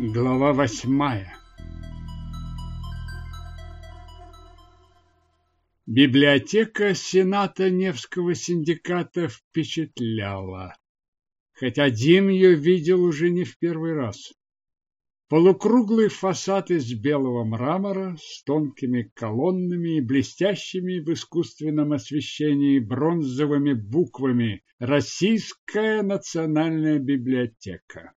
Глава восьмая Библиотека Сената Невского синдиката впечатляла, хотя Дим ее видел уже не в первый раз. Полукруглый фасад из белого мрамора с тонкими колоннами и блестящими в искусственном освещении бронзовыми буквами «Российская национальная библиотека».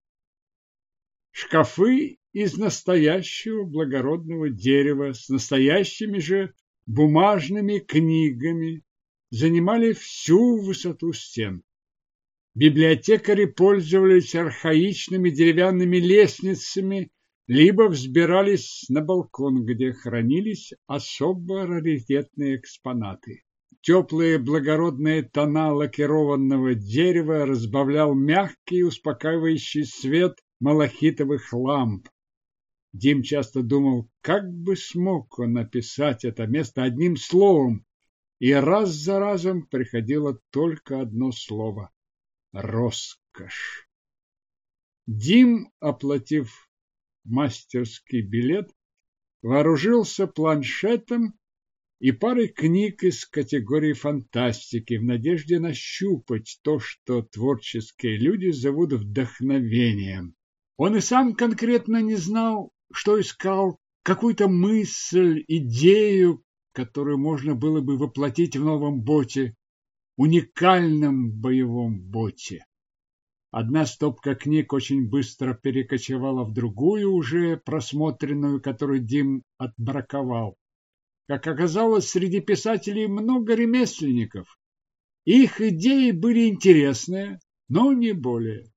Шкафы из настоящего благородного дерева с настоящими же бумажными книгами занимали всю высоту стен. Библиотекари пользовались архаичными деревянными лестницами, либо взбирались на балкон, где хранились особо раритетные экспонаты. Теплые благородные тона лакированного дерева разбавлял мягкий успокаивающий свет малахитовых ламп. Дим часто думал, как бы смог он написать это место одним словом, и раз за разом приходило только одно слово — роскошь. Дим, оплатив мастерский билет, вооружился планшетом и парой книг из категории фантастики в надежде нащупать то, что творческие люди зовут вдохновением. Он и сам конкретно не знал, что искал какую-то мысль, идею, которую можно было бы воплотить в новом боте, уникальном боевом боте. Одна стопка книг очень быстро перекочевала в другую, уже просмотренную, которую Дим отбраковал. Как оказалось, среди писателей много ремесленников. Их идеи были интересные, но не более.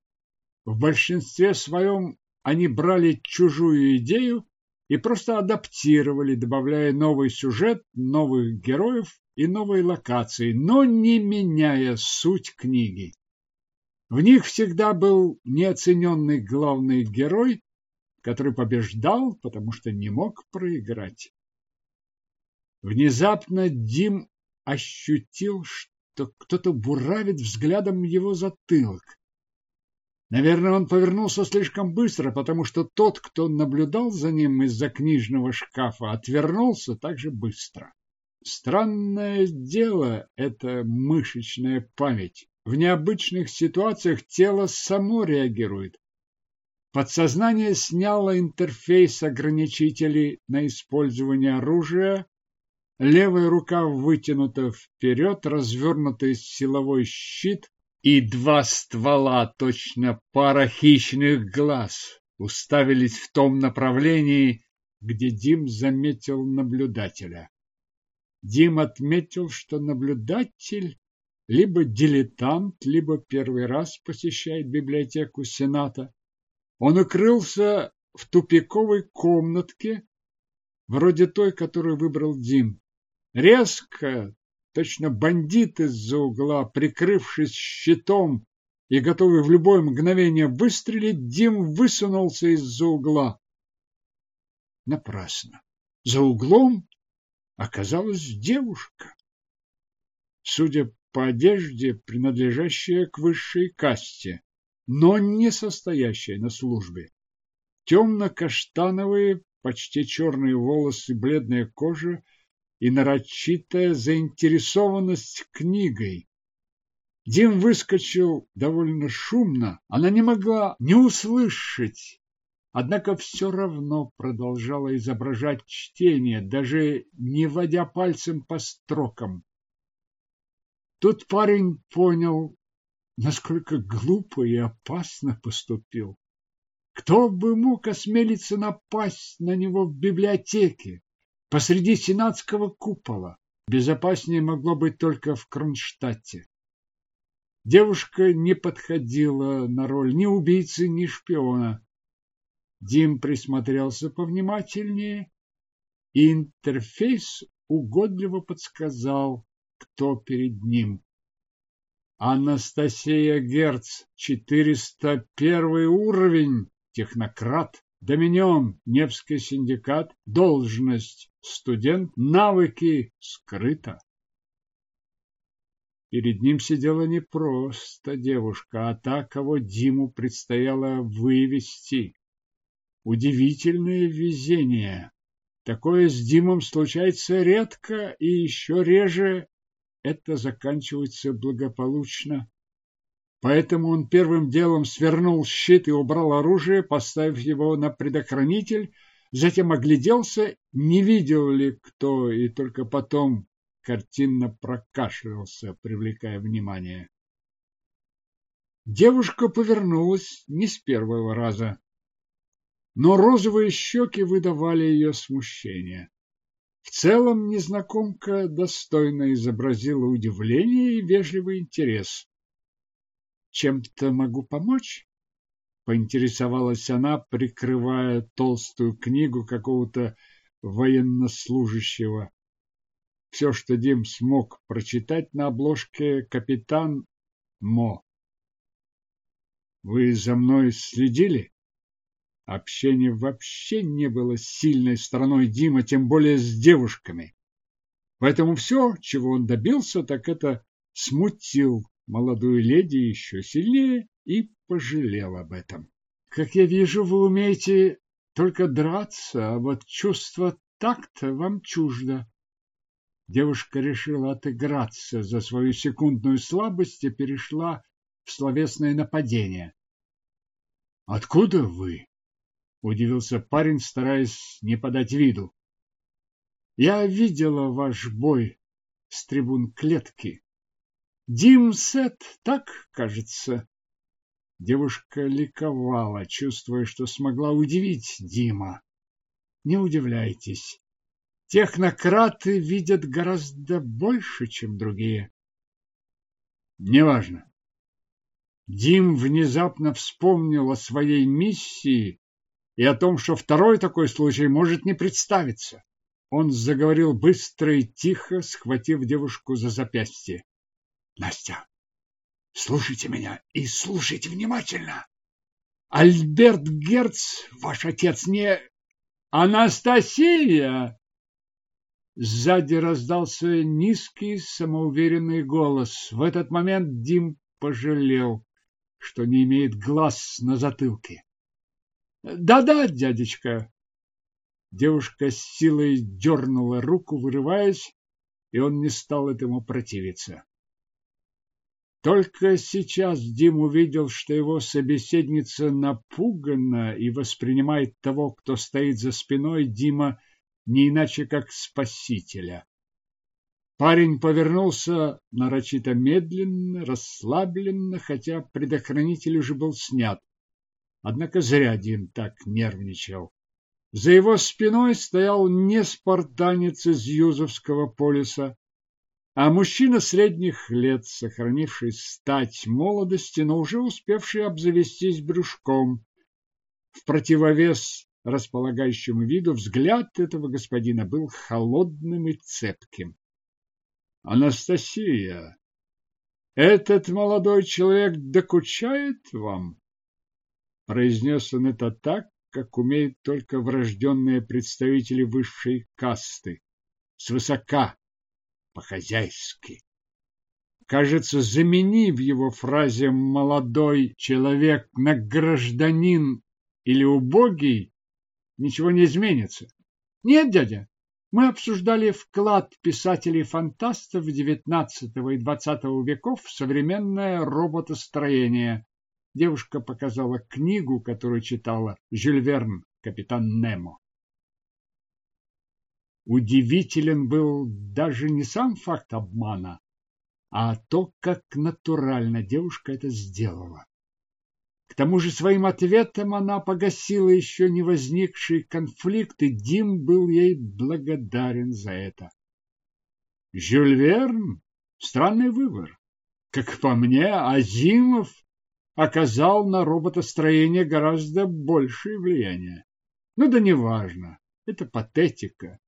В большинстве своем они брали чужую идею и просто адаптировали, добавляя новый сюжет, новых героев и новые локации, но не меняя суть книги. В них всегда был неоцененный главный герой, который побеждал, потому что не мог проиграть. Внезапно Дим ощутил, что кто-то буравит взглядом его затылок. Наверное, он повернулся слишком быстро, потому что тот, кто наблюдал за ним из-за книжного шкафа, отвернулся так же быстро. Странное дело это мышечная память. В необычных ситуациях тело само реагирует. Подсознание сняло интерфейс ограничителей на использование оружия, левая рука вытянута вперед, развернутый силовой щит, и два ствола, точно пара хищных глаз, уставились в том направлении, где Дим заметил наблюдателя. Дим отметил, что наблюдатель либо дилетант, либо первый раз посещает библиотеку Сената. Он укрылся в тупиковой комнатке, вроде той, которую выбрал Дим. Резко, Точно бандит из-за угла, прикрывшись щитом и готовый в любое мгновение выстрелить, Дим высунулся из-за угла. Напрасно. За углом оказалась девушка. Судя по одежде, принадлежащая к высшей касте, но не состоящая на службе. Темно-каштановые, почти черные волосы, бледная кожа — и нарочитая заинтересованность книгой. Дим выскочил довольно шумно, она не могла не услышать, однако все равно продолжала изображать чтение, даже не водя пальцем по строкам. Тут парень понял, насколько глупо и опасно поступил. Кто бы мог осмелиться напасть на него в библиотеке? Посреди сенатского купола. Безопаснее могло быть только в Кронштадте. Девушка не подходила на роль ни убийцы, ни шпиона. Дим присмотрелся повнимательнее, и интерфейс угодливо подсказал, кто перед ним. Анастасия Герц, 401 уровень, технократ. Доминион, Невский синдикат, должность студент, навыки скрыто. Перед ним сидела не просто девушка, а та, кого Диму предстояло вывести. Удивительное везение. Такое с Димом случается редко, и еще реже это заканчивается благополучно. Поэтому он первым делом свернул щит и убрал оружие, поставив его на предохранитель, затем огляделся, не видел ли кто, и только потом картинно прокашлялся, привлекая внимание. Девушка повернулась не с первого раза, но розовые щеки выдавали ее смущение. В целом незнакомка достойно изобразила удивление и вежливый интерес. Чем-то могу помочь? Поинтересовалась она, прикрывая толстую книгу какого-то военнослужащего. Все, что Дим смог прочитать на обложке «Капитан Мо». Вы за мной следили? Общение вообще не было сильной стороной Дима, тем более с девушками. Поэтому все, чего он добился, так это смутил молодую леди еще сильнее и пожалел об этом. Как я вижу, вы умеете только драться, а вот чувство такта вам чуждо. Девушка решила отыграться за свою секундную слабость и перешла в словесное нападение. Откуда вы? удивился парень, стараясь не подать виду. Я видела ваш бой с трибун клетки. Дим Сет, так, кажется. Девушка ликовала, чувствуя, что смогла удивить Дима. Не удивляйтесь. Технократы видят гораздо больше, чем другие. Неважно. Дим внезапно вспомнил о своей миссии и о том, что второй такой случай может не представиться. Он заговорил быстро и тихо, схватив девушку за запястье. Настя, слушайте меня и слушайте внимательно. Альберт Герц, ваш отец, не... Анастасия! Сзади раздался низкий, самоуверенный голос. В этот момент Дим пожалел, что не имеет глаз на затылке. Да-да, дядечка. Девушка с силой дернула руку, вырываясь, и он не стал этому противиться. Только сейчас Дим увидел, что его собеседница напугана и воспринимает того, кто стоит за спиной Дима, не иначе как спасителя. Парень повернулся нарочито медленно, расслабленно, хотя предохранитель уже был снят. Однако зря Дим так нервничал. За его спиной стоял не спартанец из Юзовского полиса, а мужчина средних лет, сохранивший стать молодости, но уже успевший обзавестись брюшком. В противовес располагающему виду взгляд этого господина был холодным и цепким. Анастасия, этот молодой человек докучает вам? Произнес он это так, как умеют только врожденные представители высшей касты, свысока, по-хозяйски. Кажется, заменив его фразе «молодой человек» на «гражданин» или «убогий», ничего не изменится. Нет, дядя, мы обсуждали вклад писателей-фантастов XIX и XX веков в современное роботостроение. Девушка показала книгу, которую читала Жюль Верн, капитан Немо. Удивителен был даже не сам факт обмана, а то, как натурально девушка это сделала. К тому же своим ответом она погасила еще не возникший конфликт, и Дим был ей благодарен за это. Жюль Верн — странный выбор. Как по мне, Азимов оказал на роботостроение гораздо большее влияние. Ну да неважно, это патетика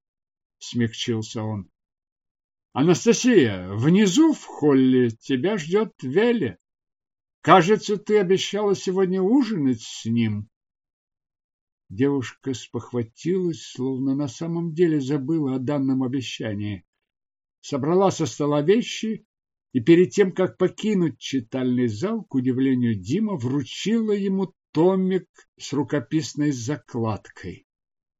смягчился он. Анастасия, внизу в холле тебя ждет Веле. Кажется, ты обещала сегодня ужинать с ним. Девушка спохватилась, словно на самом деле забыла о данном обещании. Собрала со стола вещи и перед тем, как покинуть читальный зал, к удивлению Дима, вручила ему томик с рукописной закладкой.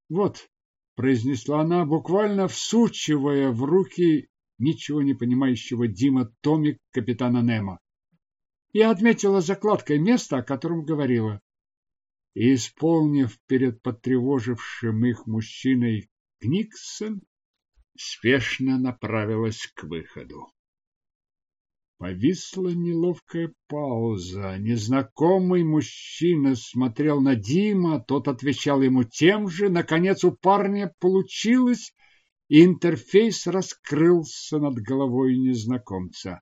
Вот, произнесла она, буквально всучивая в руки ничего не понимающего Дима томик капитана Немо. Я отметила закладкой место, о котором говорила. И, исполнив перед потревожившим их мужчиной Книксон, спешно направилась к выходу. Повисла неловкая пауза. Незнакомый мужчина смотрел на Дима, тот отвечал ему тем же. Наконец у парня получилось, и интерфейс раскрылся над головой незнакомца.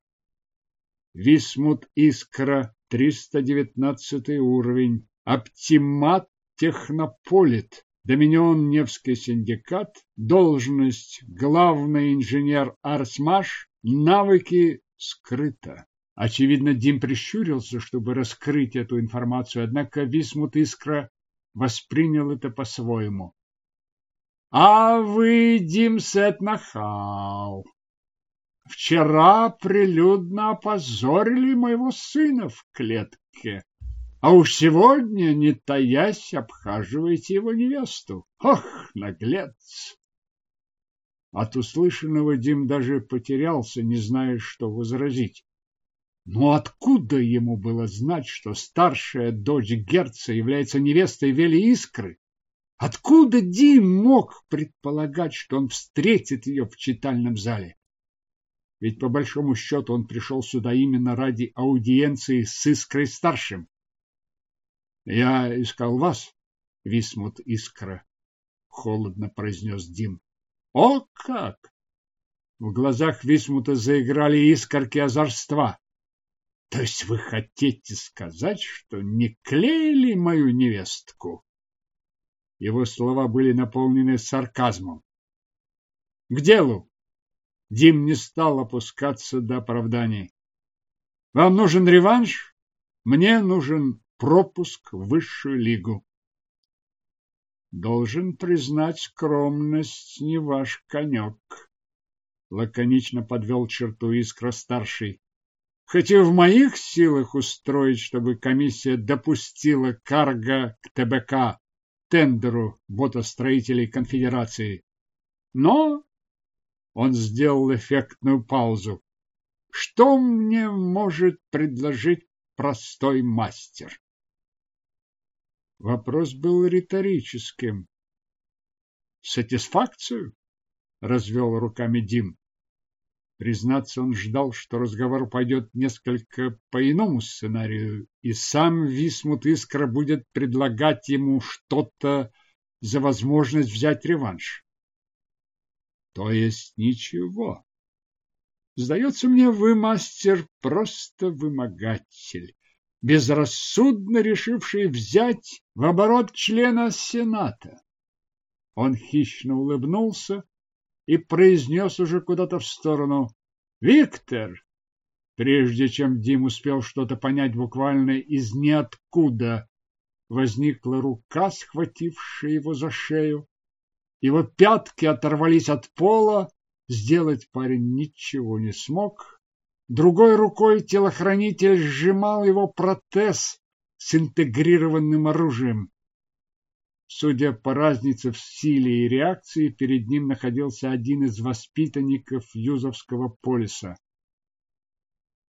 Висмут Искра, 319 уровень, Оптимат Технополит, Доминион Невский синдикат, должность главный инженер Арсмаш, навыки скрыто. Очевидно, Дим прищурился, чтобы раскрыть эту информацию, однако Висмут Искра воспринял это по-своему. А вы, Дим Сет, нахал. Вчера прилюдно опозорили моего сына в клетке, а уж сегодня, не таясь, обхаживаете его невесту. Ох, наглец! От услышанного Дим даже потерялся, не зная, что возразить. Но откуда ему было знать, что старшая дочь Герца является невестой Вели Искры? Откуда Дим мог предполагать, что он встретит ее в читальном зале? Ведь по большому счету он пришел сюда именно ради аудиенции с Искрой Старшим. Я искал вас, Висмут Искра, холодно произнес Дим. О как! В глазах Висмута заиграли искорки озорства. То есть вы хотите сказать, что не клеили мою невестку? Его слова были наполнены сарказмом. К делу. Дим не стал опускаться до оправданий. Вам нужен реванш? Мне нужен пропуск в высшую лигу. Должен признать, скромность не ваш конек. Лаконично подвел черту Искра-старший. Хотя в моих силах устроить, чтобы комиссия допустила карго к ТБК, тендеру ботостроителей конфедерации. Но он сделал эффектную паузу. Что мне может предложить простой мастер? Вопрос был риторическим. Сатисфакцию? Развел руками Дим. Признаться, он ждал, что разговор пойдет несколько по иному сценарию, и сам Висмут Искра будет предлагать ему что-то за возможность взять реванш. То есть ничего. Сдается мне, вы, мастер, просто вымогатель безрассудно решивший взять в оборот члена Сената. Он хищно улыбнулся и произнес уже куда-то в сторону «Виктор!» Прежде чем Дим успел что-то понять буквально из ниоткуда, возникла рука, схватившая его за шею. Его пятки оторвались от пола, сделать парень ничего не смог, Другой рукой телохранитель сжимал его протез с интегрированным оружием. Судя по разнице в силе и реакции, перед ним находился один из воспитанников Юзовского полиса.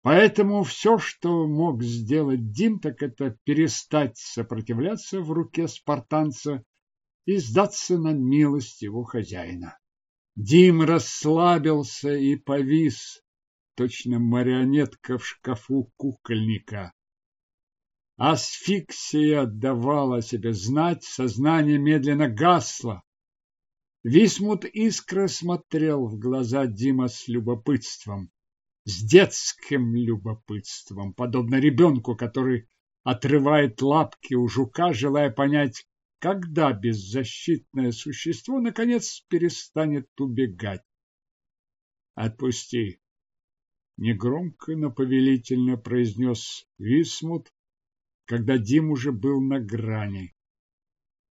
Поэтому все, что мог сделать Дим, так это перестать сопротивляться в руке спартанца и сдаться на милость его хозяина. Дим расслабился и повис, точно марионетка в шкафу кукольника. Асфиксия давала себе знать, сознание медленно гасло. Висмут искра смотрел в глаза Дима с любопытством, с детским любопытством, подобно ребенку, который отрывает лапки у жука, желая понять, когда беззащитное существо наконец перестанет убегать. Отпусти, негромко, но повелительно произнес Висмут, когда Дим уже был на грани.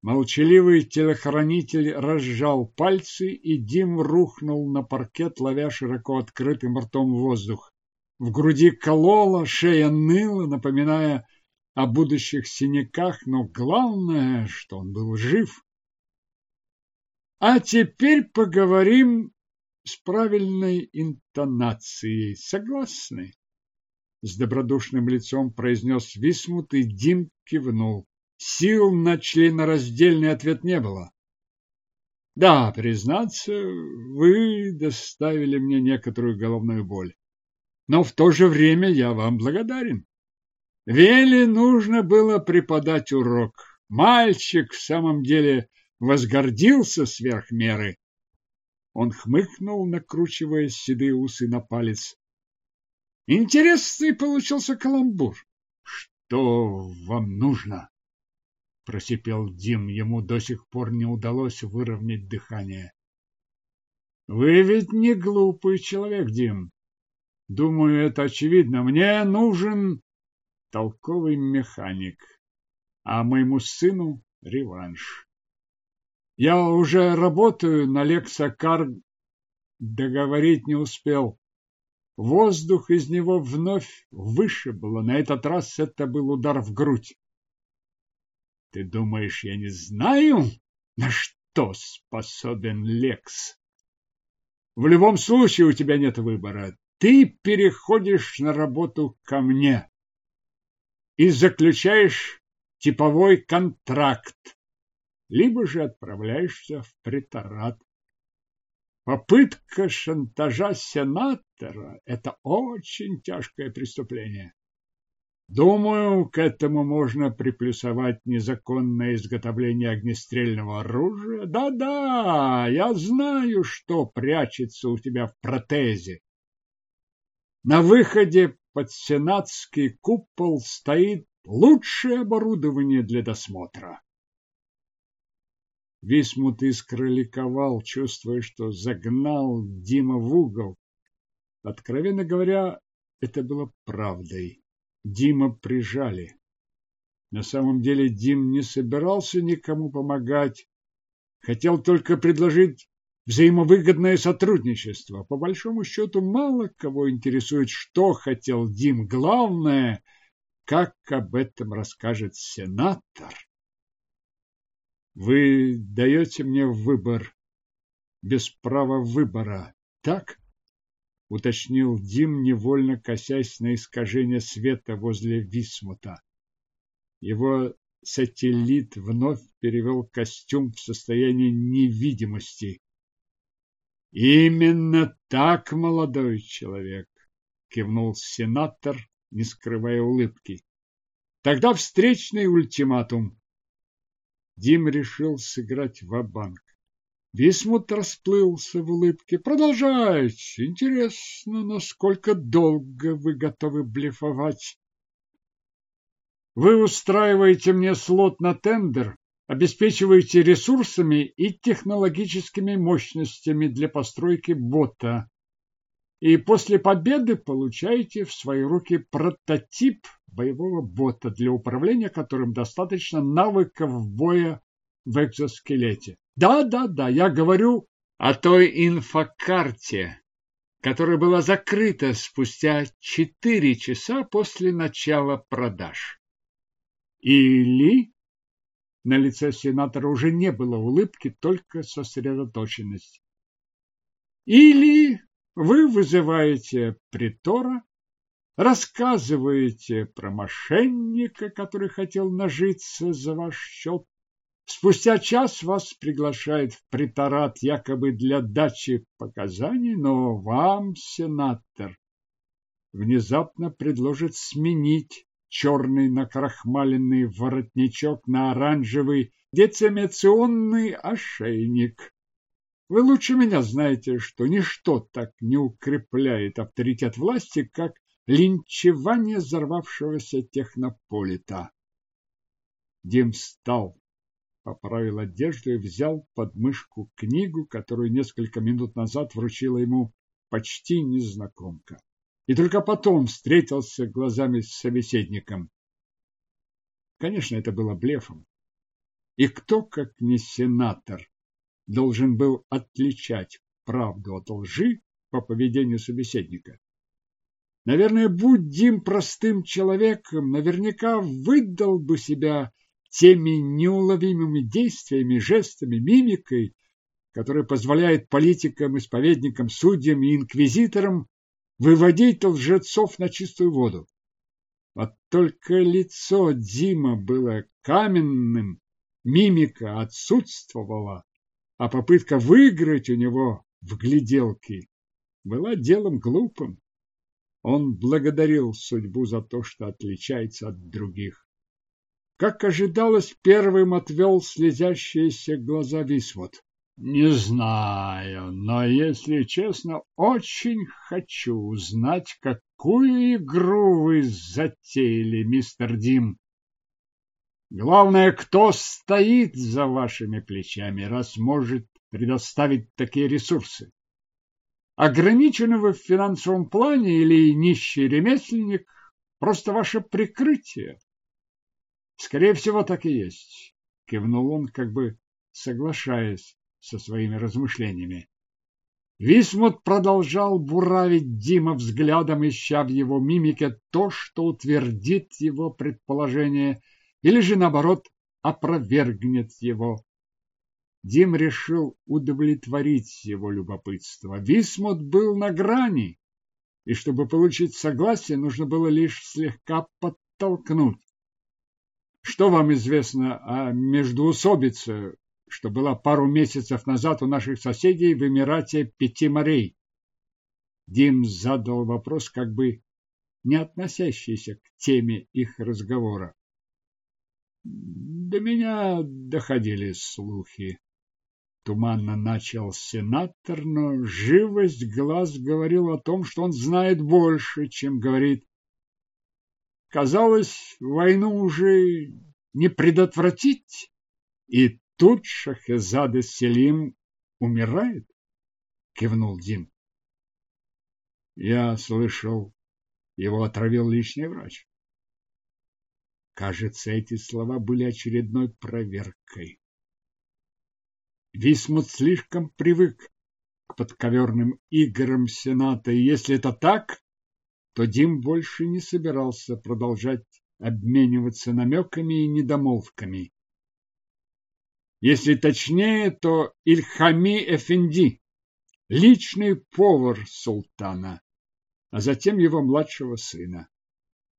Молчаливый телохранитель разжал пальцы, и Дим рухнул на паркет, ловя широко открытым ртом воздух. В груди кололо, шея ныла, напоминая о будущих синяках, но главное, что он был жив. А теперь поговорим с правильной интонацией. Согласны? С добродушным лицом произнес Висмут, и Дим кивнул. Сил на членораздельный ответ не было. Да, признаться, вы доставили мне некоторую головную боль. Но в то же время я вам благодарен. Веле нужно было преподать урок. Мальчик в самом деле возгордился сверх меры. Он хмыкнул, накручивая седые усы на палец. Интересный получился каламбур. Что вам нужно? просипел Дим. Ему до сих пор не удалось выровнять дыхание. Вы ведь не глупый человек, Дим. Думаю, это очевидно. Мне нужен толковый механик, а моему сыну реванш. Я уже работаю на Лексакар, договорить не успел. Воздух из него вновь вышибло. На этот раз это был удар в грудь. Ты думаешь, я не знаю, на что способен Лекс? В любом случае у тебя нет выбора. Ты переходишь на работу ко мне и заключаешь типовой контракт, либо же отправляешься в приторат. Попытка шантажа сенатора – это очень тяжкое преступление. Думаю, к этому можно приплюсовать незаконное изготовление огнестрельного оружия. Да-да, я знаю, что прячется у тебя в протезе. На выходе под сенатский купол стоит лучшее оборудование для досмотра. Висмут искра ликовал, чувствуя, что загнал Дима в угол. Откровенно говоря, это было правдой. Дима прижали. На самом деле Дим не собирался никому помогать, хотел только предложить взаимовыгодное сотрудничество. По большому счету, мало кого интересует, что хотел Дим. Главное, как об этом расскажет сенатор. Вы даете мне выбор без права выбора, так? — уточнил Дим, невольно косясь на искажение света возле Висмута. Его сателлит вновь перевел костюм в состояние невидимости. «Именно так, молодой человек!» — кивнул сенатор, не скрывая улыбки. «Тогда встречный ультиматум!» Дим решил сыграть ва-банк. Висмут расплылся в улыбке. Продолжайте. Интересно, насколько долго вы готовы блефовать? Вы устраиваете мне слот на тендер, обеспечиваете ресурсами и технологическими мощностями для постройки бота. И после победы получаете в свои руки прототип боевого бота, для управления которым достаточно навыков боя в экзоскелете. Да, да, да, я говорю о той инфокарте, которая была закрыта спустя четыре часа после начала продаж. Или на лице сенатора уже не было улыбки, только сосредоточенность. Или вы вызываете притора, рассказываете про мошенника, который хотел нажиться за ваш счет, Спустя час вас приглашают в приторат якобы для дачи показаний, но вам, сенатор, внезапно предложат сменить черный накрахмаленный воротничок на оранжевый децимационный ошейник. Вы лучше меня знаете, что ничто так не укрепляет авторитет власти, как линчевание взорвавшегося технополита. Дим встал, поправил одежду и взял под мышку книгу, которую несколько минут назад вручила ему почти незнакомка. И только потом встретился глазами с собеседником. Конечно, это было блефом. И кто, как не сенатор, должен был отличать правду от лжи по поведению собеседника? Наверное, будь Дим простым человеком, наверняка выдал бы себя теми неуловимыми действиями, жестами, мимикой, которые позволяют политикам, исповедникам, судьям и инквизиторам выводить лжецов на чистую воду. Вот только лицо Дима было каменным, мимика отсутствовала, а попытка выиграть у него в гляделке была делом глупым. Он благодарил судьбу за то, что отличается от других. Как ожидалось, первым отвел слезящиеся глаза Висвот. Не знаю, но, если честно, очень хочу узнать, какую игру вы затеяли, мистер Дим. Главное, кто стоит за вашими плечами, раз может предоставить такие ресурсы. Ограничены вы в финансовом плане или нищий ремесленник, просто ваше прикрытие. Скорее всего, так и есть, кивнул он, как бы соглашаясь со своими размышлениями. Висмут продолжал буравить Дима взглядом, ища в его мимике то, что утвердит его предположение, или же, наоборот, опровергнет его. Дим решил удовлетворить его любопытство. Висмут был на грани, и чтобы получить согласие, нужно было лишь слегка подтолкнуть. Что вам известно о междуусобице, что была пару месяцев назад у наших соседей в Эмирате Пяти морей. Дим задал вопрос, как бы не относящийся к теме их разговора. До меня доходили слухи. Туманно начал сенатор, но живость глаз говорил о том, что он знает больше, чем говорит. Казалось, войну уже не предотвратить, и Тут Шахезада Селим умирает? Кивнул Дин. Я слышал, его отравил лишний врач. Кажется, эти слова были очередной проверкой. Висмут слишком привык к подковерным играм Сената, и если это так, то Дим больше не собирался продолжать обмениваться намеками и недомолвками. Если точнее, то Ильхами Эфенди, личный повар султана, а затем его младшего сына.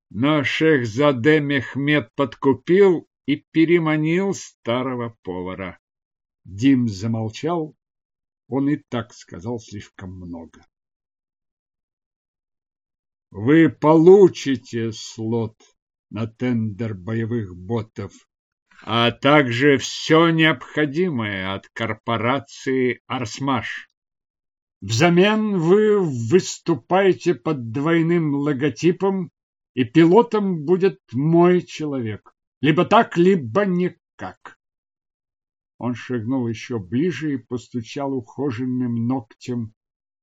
Но шехзаде Мехмед подкупил и переманил старого повара. Дим замолчал, он и так сказал слишком много. Вы получите слот на тендер боевых ботов а также все необходимое от корпорации «Арсмаш». Взамен вы выступаете под двойным логотипом, и пилотом будет мой человек. Либо так, либо никак. Он шагнул еще ближе и постучал ухоженным ногтем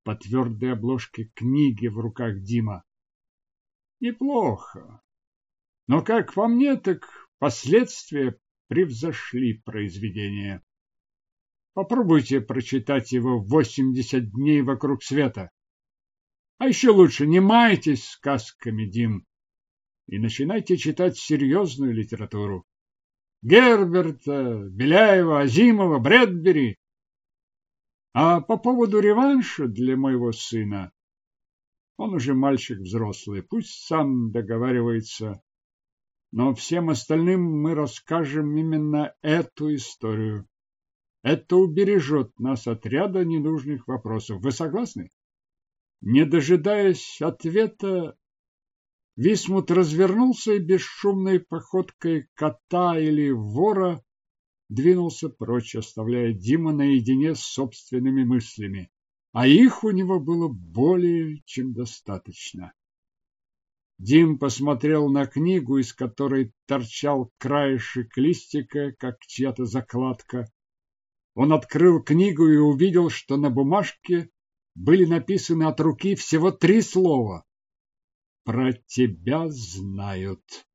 по твердой обложке книги в руках Дима. Неплохо. Но, как по мне, так последствия превзошли произведение. Попробуйте прочитать его в 80 дней вокруг света. А еще лучше не майтесь сказками, Дим, и начинайте читать серьезную литературу. Герберта, Беляева, Азимова, Брэдбери. А по поводу реванша для моего сына, он уже мальчик взрослый, пусть сам договаривается но всем остальным мы расскажем именно эту историю. Это убережет нас от ряда ненужных вопросов. Вы согласны? Не дожидаясь ответа, Висмут развернулся и бесшумной походкой кота или вора двинулся прочь, оставляя Дима наедине с собственными мыслями. А их у него было более чем достаточно. Дим посмотрел на книгу, из которой торчал краешек листика, как чья-то закладка. Он открыл книгу и увидел, что на бумажке были написаны от руки всего три слова. «Про тебя знают».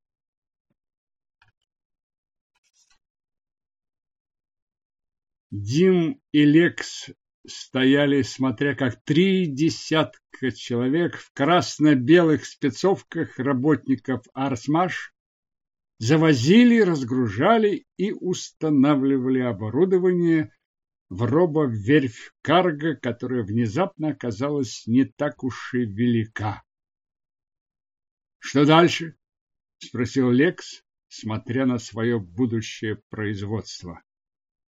Дим и Лекс стояли, смотря как три десятка человек в красно-белых спецовках работников Арсмаш завозили, разгружали и устанавливали оборудование в робо-верфь карго, которая внезапно оказалась не так уж и велика. «Что дальше?» – спросил Лекс, смотря на свое будущее производство.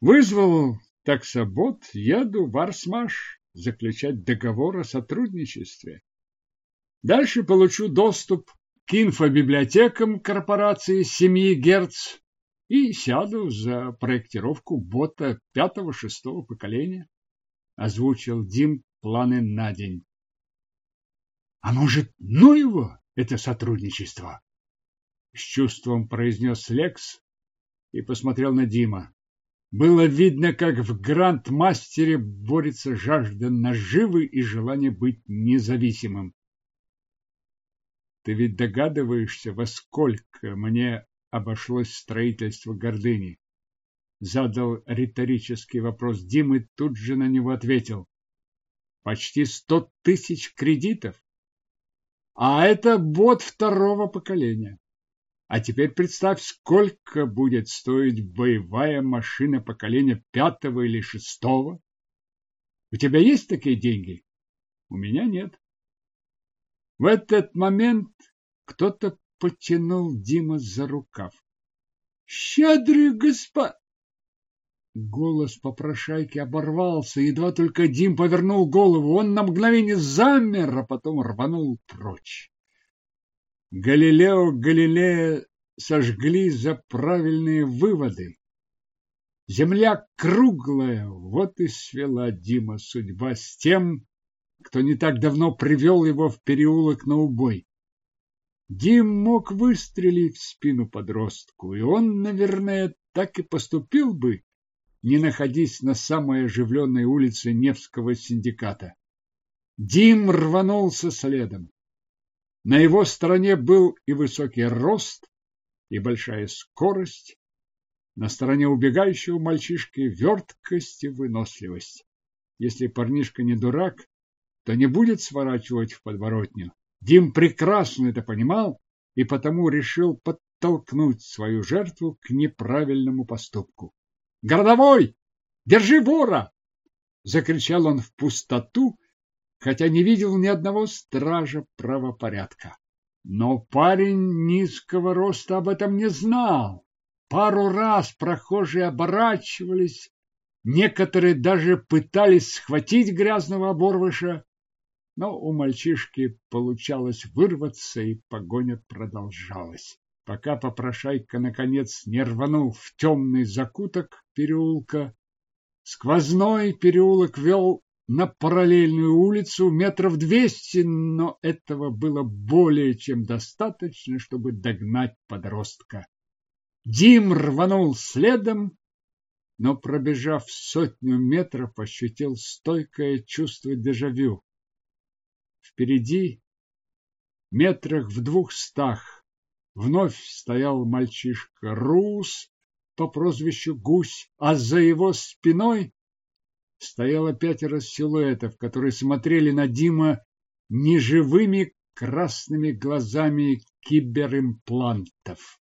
«Вызвал таксобот, еду в Арсмаш заключать договор о сотрудничестве. Дальше получу доступ к инфобиблиотекам корпорации семьи Герц и сяду за проектировку бота пятого-шестого поколения, озвучил Дим планы на день. А может, ну его, это сотрудничество? С чувством произнес Лекс и посмотрел на Дима. Было видно, как в гранд-мастере борется жажда наживы и желание быть независимым. Ты ведь догадываешься, во сколько мне обошлось строительство гордыни? Задал риторический вопрос Дим и тут же на него ответил. Почти сто тысяч кредитов. А это бот второго поколения. А теперь представь, сколько будет стоить боевая машина поколения пятого или шестого. У тебя есть такие деньги? У меня нет. В этот момент кто-то потянул Дима за рукав. «Щедрый госпо...» Голос попрошайки оборвался, едва только Дим повернул голову. Он на мгновение замер, а потом рванул прочь. Галилео Галилея сожгли за правильные выводы. Земля круглая, вот и свела Дима судьба с тем, кто не так давно привел его в переулок на убой. Дим мог выстрелить в спину подростку, и он, наверное, так и поступил бы, не находясь на самой оживленной улице Невского синдиката. Дим рванулся следом. На его стороне был и высокий рост, и большая скорость, на стороне убегающего мальчишки верткость и выносливость. Если парнишка не дурак, то не будет сворачивать в подворотню. Дим прекрасно это понимал и потому решил подтолкнуть свою жертву к неправильному поступку. «Городовой! Держи вора!» — закричал он в пустоту, хотя не видел ни одного стража правопорядка. Но парень низкого роста об этом не знал. Пару раз прохожие оборачивались, некоторые даже пытались схватить грязного оборвыша, но у мальчишки получалось вырваться, и погоня продолжалась, пока попрошайка, наконец, не рванул в темный закуток переулка. Сквозной переулок вел на параллельную улицу метров двести, но этого было более чем достаточно, чтобы догнать подростка. Дим рванул следом, но, пробежав сотню метров, ощутил стойкое чувство дежавю. Впереди, метрах в двухстах, вновь стоял мальчишка Рус по прозвищу Гусь, а за его спиной стояло пятеро силуэтов, которые смотрели на Дима неживыми красными глазами киберимплантов.